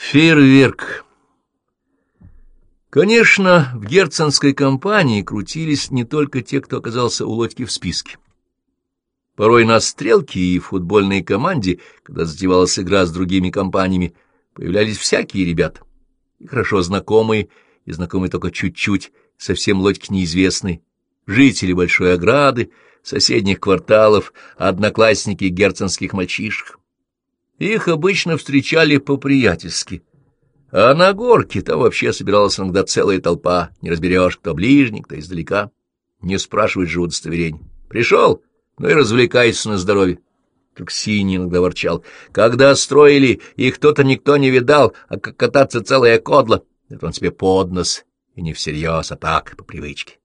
Фейерверк. Конечно, в герценской компании крутились не только те, кто оказался у лодки в списке. Порой на стрелке и футбольной команде, когда затевалась игра с другими компаниями, появлялись всякие ребята, и хорошо знакомые, и знакомые только чуть-чуть, совсем лодьки неизвестные, жители Большой Ограды, соседних кварталов, одноклассники герценских мальчишек. Их обычно встречали по-приятельски. А на горке там вообще собиралась иногда целая толпа, не разберешь, кто ближний, кто издалека. Не спрашивать же удостоверение. Пришел, ну и развлекайся на здоровье. Как синий иногда ворчал. Когда строили, их кто-то никто не видал, а как кататься целая кодла. Это он себе под нос, и не всерьез, а так, по привычке.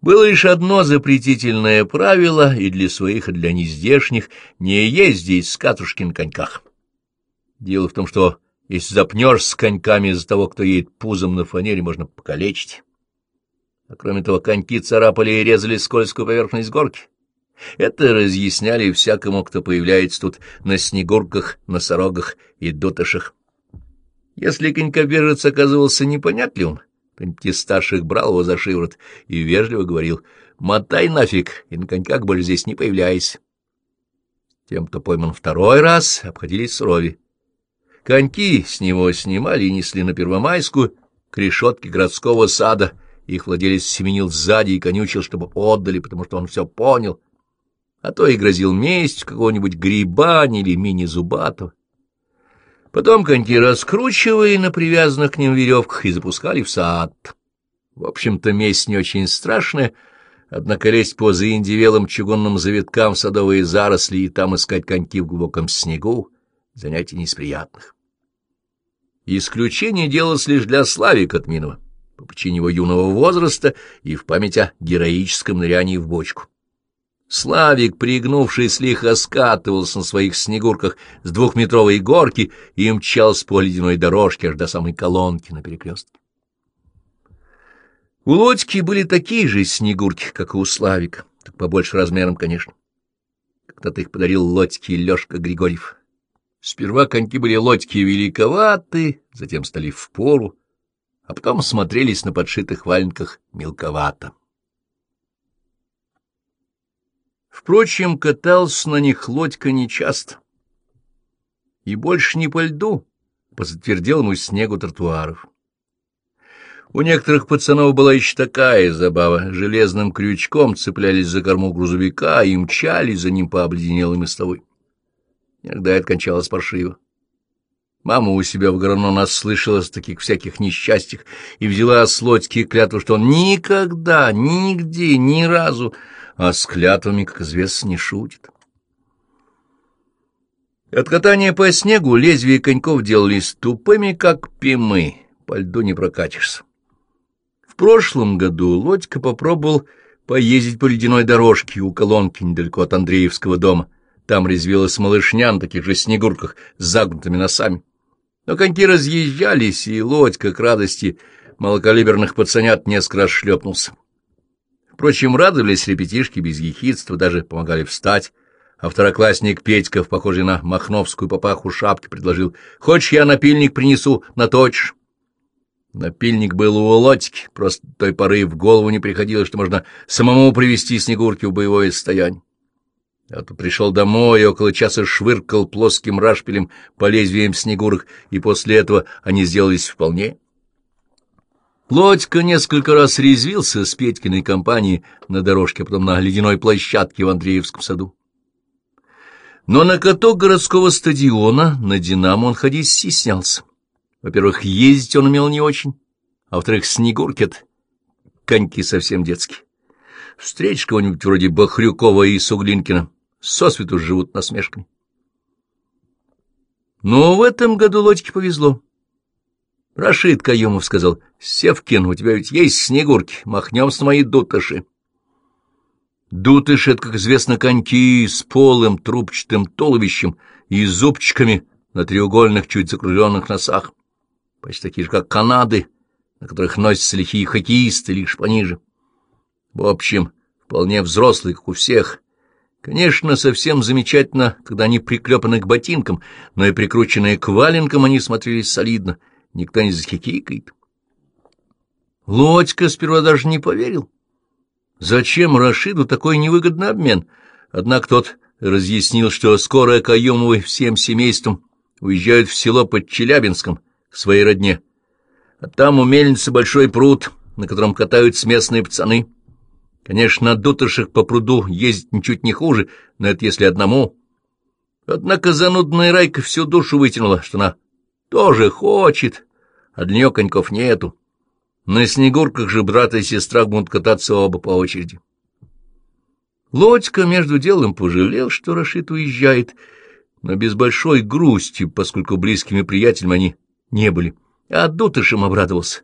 Было лишь одно запретительное правило и для своих, и для нездешних — не ездить с катушки на коньках. Дело в том, что если запнешь с коньками из-за того, кто едет пузом на фанере, можно покалечить. А кроме того, коньки царапали и резали скользкую поверхность горки. Это разъясняли всякому, кто появляется тут на снегурках, носорогах и дотышах. Если конькобежец оказывался непонятливым, кто-нибудь старших брал его за шиворот и вежливо говорил «Мотай нафиг, и на коньках больше здесь не появляйся». Тем, кто пойман второй раз, обходились сурови. Коньки с него снимали и несли на Первомайскую к решетке городского сада. Их владелец семенил сзади и конючил, чтобы отдали, потому что он все понял. А то и грозил месть какого-нибудь грибани или мини-зубатого. Потом коньки раскручивали на привязанных к ним веревках и запускали в сад. В общем-то, месть не очень страшная, однако лезть по заиндивелым чугунным завиткам в садовые заросли и там искать коньки в глубоком снегу — занятие не. Исключение делалось лишь для Славика Катминова, по причине его юного возраста и в память о героическом нырянии в бочку. Славик, пригнувшись, лихо скатывался на своих снегурках с двухметровой горки и мчался по ледяной дорожке аж до самой колонки на перекрестке. У Лодьки были такие же снегурки, как и у Славика, так побольше размером, конечно. Когда-то их подарил Лодьке Лёшка Григорьев. Сперва коньки были Лодьки великоваты, затем стали в пору, а потом смотрелись на подшитых валенках мелковато. Впрочем, катался на них лодька нечасто. И больше не по льду, по затверделому снегу тротуаров. У некоторых пацанов была еще такая забава. Железным крючком цеплялись за корму грузовика и мчались за ним по обледенелой мостовой. Иногда это кончалось паршиво. Мама у себя в Грано нас слышала с таких всяких несчастьях и взяла с лодьки клятву, что он никогда, нигде, ни разу а с клятвами, как известно, не шутит. От катания по снегу лезвия коньков делались тупыми, как пимы, по льду не прокатишься. В прошлом году Лодька попробовал поездить по ледяной дорожке у колонки недалеко от Андреевского дома. Там резвилась малышня на таких же снегурках с загнутыми носами. Но коньки разъезжались, и Лодька к радости малокалиберных пацанят несколько раз шлепнулся. Впрочем, радовались ребятишки без ехидства, даже помогали встать, а второклассник Петька, похожий на махновскую папаху шапки, предложил «Хочешь, я напильник принесу, наточишь?» Напильник был у Лотики, просто той поры в голову не приходило, что можно самому привести Снегурки в боевое состояние. А то пришел домой и около часа швыркал плоским рашпилем по лезвиям Снегурок, и после этого они сделались вполне Лодька несколько раз резвился с Петькиной компанией на дорожке, а потом на ледяной площадке в Андреевском саду. Но на каток городского стадиона на «Динамо» он ходить стеснялся. Во-первых, ездить он умел не очень, а во-вторых, снегуркет, коньки совсем детские. Встреч кого-нибудь вроде Бахрюкова и Суглинкина, сосвету живут насмешками. Но в этом году Лодьке повезло. Рашид Каюмов сказал, — Севкин, у тебя ведь есть снегурки, махнем с моей дутыши. Дутыши — это, как известно, коньки с полым трубчатым туловищем и зубчиками на треугольных, чуть закругленных носах, почти такие же, как канады, на которых носятся лихие хоккеисты, лишь пониже. В общем, вполне взрослые, как у всех, Конечно, совсем замечательно, когда они приклепаны к ботинкам, но и прикрученные к валенкам они смотрелись солидно. Никто не захихикает. Лодька сперва даже не поверил. Зачем Рашиду такой невыгодный обмен? Однако тот разъяснил, что скоро Каюмовы всем семейством уезжают в село под Челябинском к своей родне. А там у мельницы большой пруд, на котором катаются местные пацаны. Конечно, от дутышек по пруду ездить ничуть не хуже, но это если одному. Однако занудная Райка всю душу вытянула, что она тоже хочет, а для нее коньков нету. На снегурках же брат и сестра будут кататься оба по очереди. Лодька между делом пожалел, что Рашид уезжает, но без большой грусти, поскольку близкими приятелями они не были, а дутышем обрадовался.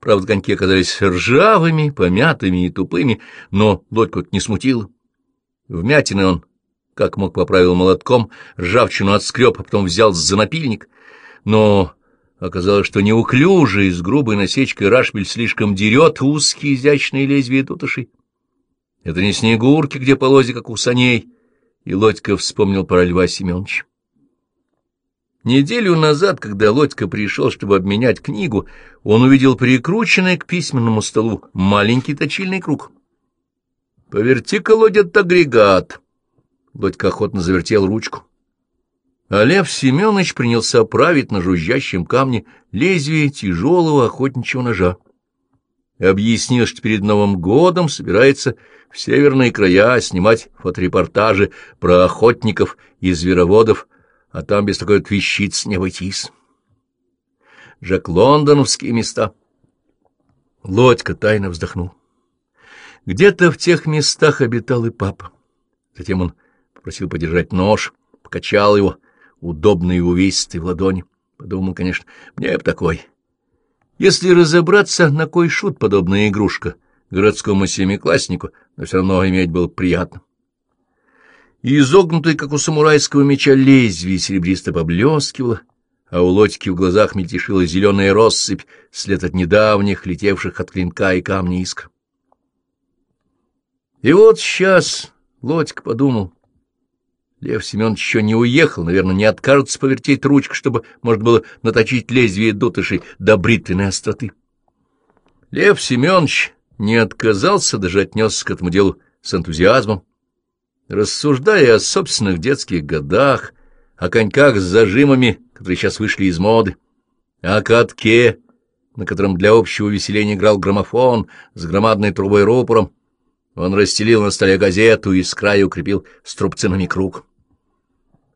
Правда, коньки оказались ржавыми, помятыми и тупыми, но Лодьку не смутило. Вмятины он, как мог, поправил молотком, ржавчину отскреб, а потом взял за напильник. Но оказалось, что неуклюжий, с грубой насечкой рашпиль слишком дерет узкие изящные лезвия тутышей. Это не снегурки, где полози, как у саней, и Лодька вспомнил про Льва Семеновича. Неделю назад, когда Лодька пришел, чтобы обменять книгу, он увидел прикрученный к письменному столу маленький точильный круг. «Поверти-ка, Лодя, агрегат!» Лодька охотно завертел ручку. А Лев Семенович принялся править на жужжащем камне лезвие тяжелого охотничьего ножа. Объяснил, что перед Новым годом собирается в северные края снимать фоторепортажи про охотников и звероводов, а там без такой вот вещиц не обойтись. Жак Лондоновские места. Лодька тайно вздохнул. Где-то в тех местах обитал и папа. Затем он попросил подержать нож, покачал его, удобный и увесистый в ладони. Подумал, конечно, мне б такой. Если разобраться, на кой шут подобная игрушка городскому семикласснику, но все равно иметь было приятно и изогнутое, как у самурайского меча, лезвие серебристо поблескивало, а у лодьки в глазах мельтешила зеленая россыпь, след от недавних, летевших от клинка и камня искр. И вот сейчас Лодька подумал, Лев Семенович еще не уехал, наверное, не откажется повертеть ручку, чтобы можно было наточить лезвие дотышей до бритвенной остроты. Лев Семенович не отказался, даже отнесся к этому делу с энтузиазмом, рассуждая о собственных детских годах, о коньках с зажимами, которые сейчас вышли из моды, о катке, на котором для общего веселения играл граммофон с громадной трубой рупором. Он расстелил на столе газету и с краю укрепил струбцинами круг.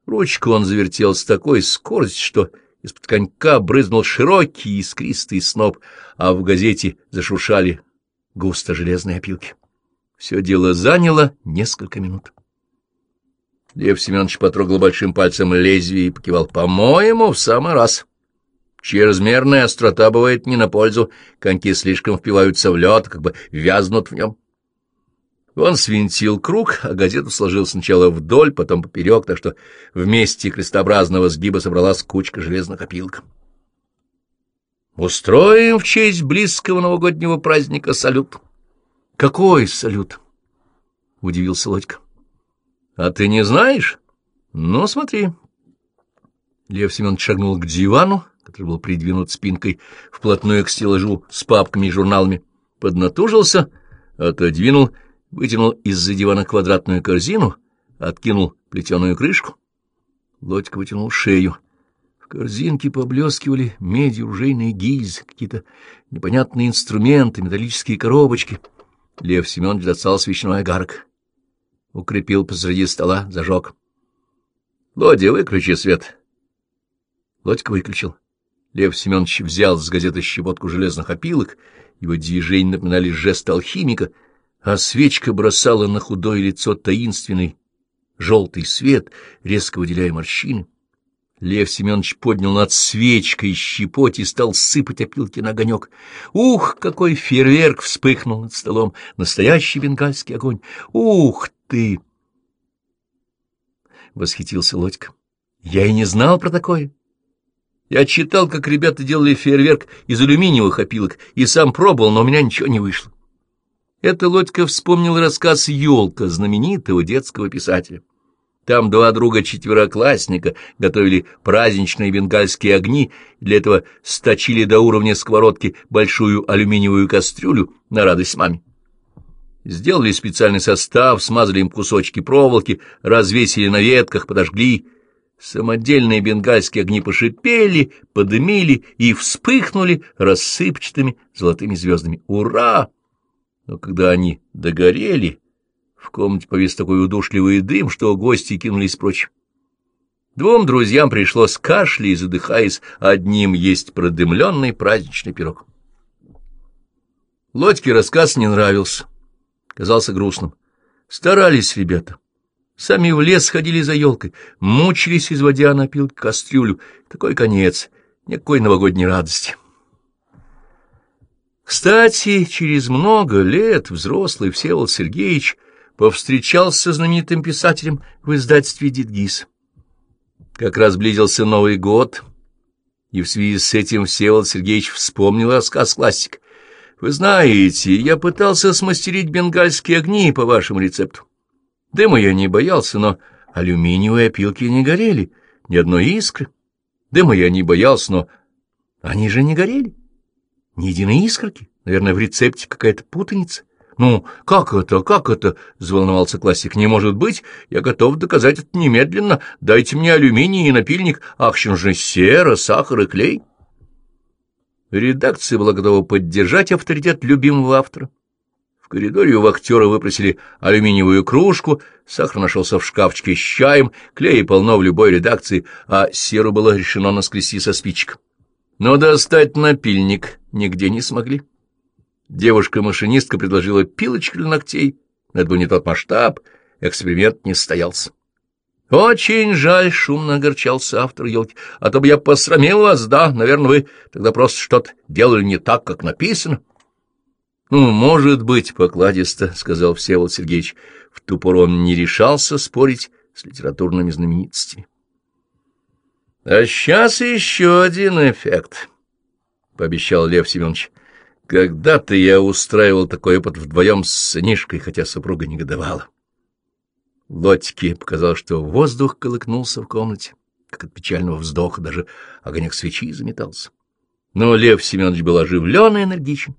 Ручку он завертел с такой скоростью, что из-под конька брызнул широкий искристый сноп, а в газете зашуршали густо железные опилки. Все дело заняло несколько минут. Лев Семенович потрогал большим пальцем лезвие и покивал. «По-моему, в самый раз. Чрезмерная острота бывает не на пользу. Коньки слишком впиваются в лед, как бы вязнут в нем». Он свинтил круг, а газету сложил сначала вдоль, потом поперек, так что вместе крестообразного сгиба собралась кучка железных опилок. «Устроим в честь близкого новогоднего праздника салют». «Какой салют?» — удивился Лодька. — А ты не знаешь? Ну, смотри. Лев Семенович шагнул к дивану, который был придвинут спинкой вплотную к стеллажу с папками и журналами, поднатужился, отодвинул, вытянул из-за дивана квадратную корзину, откинул плетеную крышку. Лодька вытянул шею. В корзинке поблескивали медью ружейные гильзы, какие-то непонятные инструменты, металлические коробочки. Лев Семенович достал свечной огарок укрепил посреди стола, зажег. — Лодя, выключи свет. Лодька выключил. Лев Семенович взял с газеты щепотку железных опилок, его движения напоминали жест алхимика, а свечка бросала на худое лицо таинственный желтый свет, резко выделяя морщины. Лев Семенович поднял над свечкой щепоть и стал сыпать опилки на огонек. Ух, какой фейерверк вспыхнул над столом! Настоящий бенгальский огонь! Ух ты! — восхитился Лодька. — Я и не знал про такое. Я читал, как ребята делали фейерверк из алюминиевых опилок, и сам пробовал, но у меня ничего не вышло. Это Лодька вспомнил рассказ «Елка» знаменитого детского писателя. Там два друга-четвероклассника готовили праздничные бенгальские огни, для этого сточили до уровня сковородки большую алюминиевую кастрюлю на радость маме. Сделали специальный состав, смазали им кусочки проволоки, развесили на ветках, подожгли. Самодельные бенгальские огни пошипели, подымили и вспыхнули рассыпчатыми золотыми звездами. Ура! Но когда они догорели, в комнате повис такой удушливый дым, что гости кинулись прочь. Двум друзьям пришлось, кашля и задыхаясь, одним есть продымленный праздничный пирог. Лодьке рассказ не нравился, казался грустным. Старались ребята. Сами в лес ходили за елкой, мучились, изводя на пил кастрюлю. Такой конец, никакой новогодней радости. Кстати, через много лет взрослый Всеволод Сергеевич повстречался с знаменитым писателем в издательстве «Дидгиз». Как раз близился Новый год, и в связи с этим Всеволод Сергеевич вспомнил рассказ классик. «Вы знаете, я пытался смастерить бенгальские огни по вашему рецепту. Дыма я не боялся, но алюминиевые опилки не горели, ни одной искры. Дыма я не боялся, но они же не горели. Ни единой искорки. Наверное, в рецепте какая-то путаница. «Ну, как это, как это?» — взволновался классик. «Не может быть, я готов доказать это немедленно. Дайте мне алюминий и напильник, ах, же сера, сахар и клей». Редакция была готова поддержать авторитет любимого автора. В коридоре у вахтера выпросили алюминиевую кружку, сахар нашелся в шкафчике с чаем, клея полно в любой редакции, а серу было решено наскрести со спичек. Но достать напильник нигде не смогли. Девушка-машинистка предложила пилочку для ногтей, но это был не тот масштаб, эксперимент не состоялся. «Очень жаль», — шумно огорчался автор елки, — «а то бы я посрамил вас, да, наверное, вы тогда просто что-то делали не так, как написано». «Ну, может быть, покладисто», — сказал Всеволод Сергеевич. В ту пору он не решался спорить с литературными знаменитостями. «А сейчас еще один эффект», — пообещал Лев Семенович. Когда-то я устраивал такой опыт вдвоем с сынишкой, хотя супруга негодовала. Лотике показалось, что воздух колыкнулся в комнате, как от печального вздоха, даже огонек свечи заметался. Но Лев Семенович был оживлен и энергичен.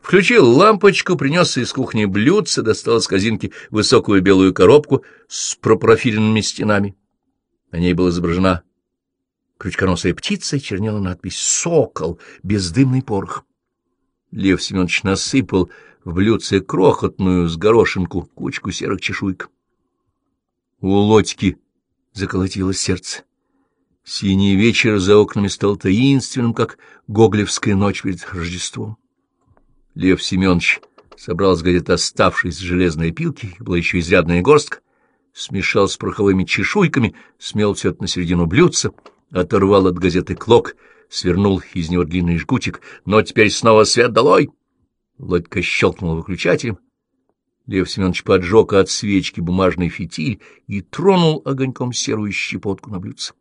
Включил лампочку, принес из кухни блюдце, достал из казинки высокую белую коробку с пропрофиленными стенами. На ней была изображена крючконосая птица, чернела надпись «Сокол», бездымный порох. Лев Семенович насыпал в блюдце крохотную с горошинку кучку серых чешуйк. У Лодьки заколотилось сердце. Синий вечер за окнами стал таинственным, как гоглевская ночь перед Рождеством. Лев Семенович собрал с газет оставшиеся железные пилки, была еще изрядная горстка, смешал с пороховыми чешуйками, смел все это на середину блюдца — оторвал от газеты клок, свернул из него длинный жгутик, но теперь снова свет долой. Лодька щелкнул выключателем. Лев Семенович поджег от свечки бумажный фитиль и тронул огоньком серую щепотку на блюдце.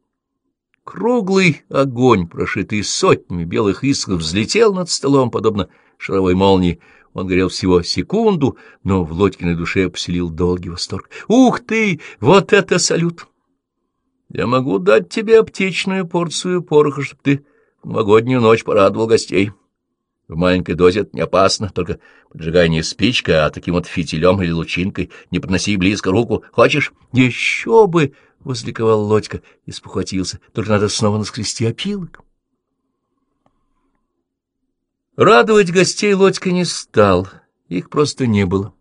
Круглый огонь, прошитый сотнями белых искр, взлетел над столом, подобно шаровой молнии. Он горел всего секунду, но в Лодькиной душе поселил долгий восторг. «Ух ты! Вот это салют!» Я могу дать тебе аптечную порцию пороха, чтобы ты в новогоднюю ночь порадовал гостей. В маленькой дозе это не опасно, только поджигай не спичкой, а таким вот фитилем или лучинкой. Не подноси близко руку. Хочешь? Еще бы! — возликовал Лодька и спохватился. Только надо снова наскрести опилок. Радовать гостей Лодька не стал, их просто не было.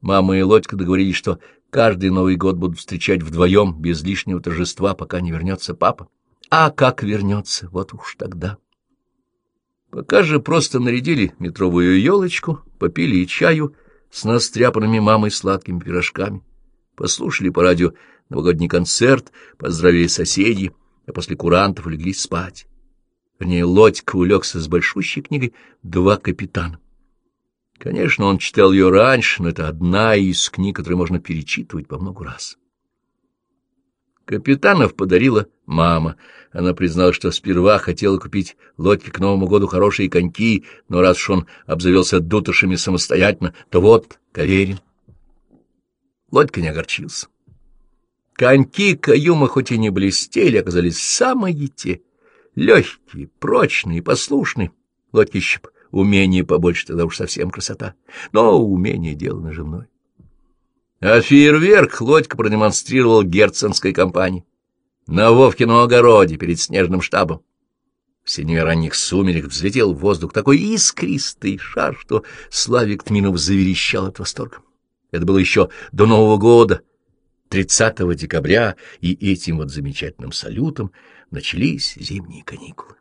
Мама и Лодька договорились, что Каждый Новый год будут встречать вдвоем, без лишнего торжества, пока не вернется папа. А как вернется, вот уж тогда. Пока же просто нарядили метровую елочку, попили и чаю с настряпанными мамой сладкими пирожками, послушали по радио новогодний концерт, поздравили соседей, а после курантов легли спать. Вернее, Лодька улегся с большущей книгой «Два капитана». Конечно, он читал ее раньше, но это одна из книг, которые можно перечитывать по много раз. Капитанов подарила мама. Она признала, что сперва хотела купить лодки к Новому году хорошие коньки, но раз уж он обзавелся дутышами самостоятельно, то вот, Каверин. Лодька не огорчился. Коньки Каюма хоть и не блестели, оказались самые те. Легкие, прочные, послушные. Лодки еще умение побольше, тогда уж совсем красота. Но умение — дело наживное. А фейерверк Лодька продемонстрировал герценской компании на Вовкином огороде перед снежным штабом. В синеве ранних сумерек взлетел в воздух такой искристый шар, что Славик Тминов заверещал от восторга. Это было еще до Нового года, 30 декабря, и этим вот замечательным салютом начались зимние каникулы.